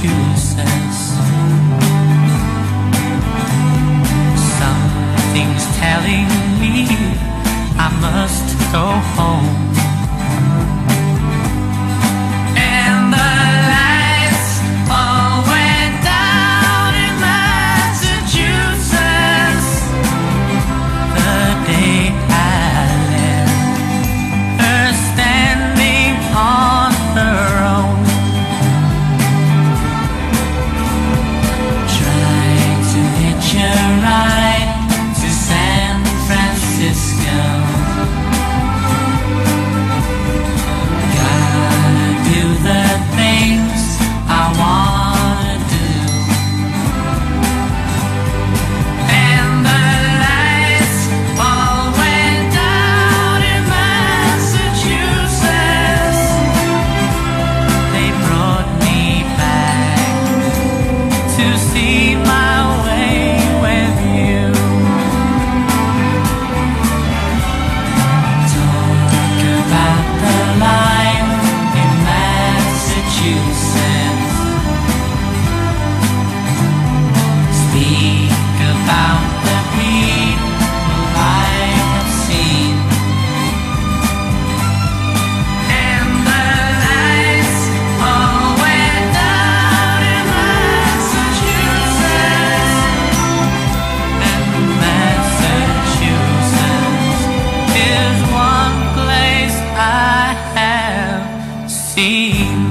chooses. Something's telling me I must go home. down. is one place I have seen.